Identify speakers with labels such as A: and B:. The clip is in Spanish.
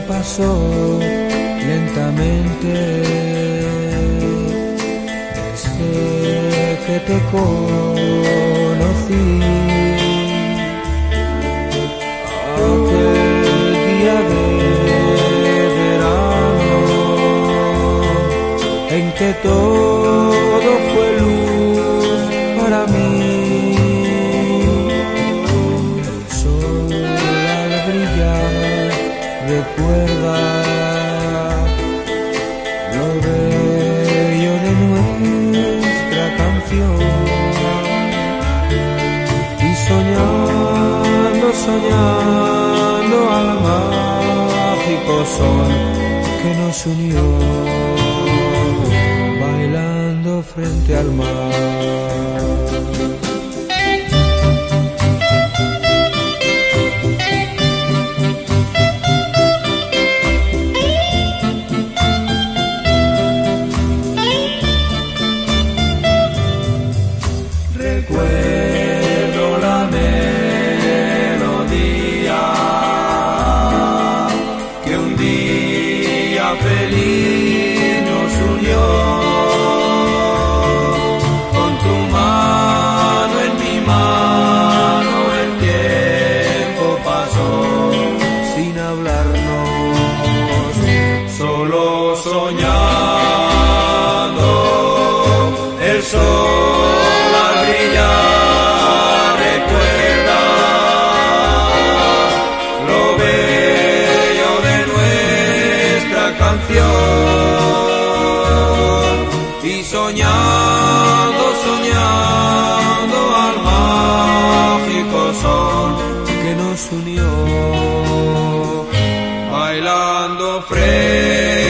A: pasó lentamente desde que te conocí. Aquel día de verano en que todo fue luz para mí. Recuerda lo bello de nuestra canción y soñando, soñando al mágico sol que nos unió bailando frente al mar. Recuerdo la melodía que un día feliz y soñando, soñando al mágico sol que nos unió bailando frente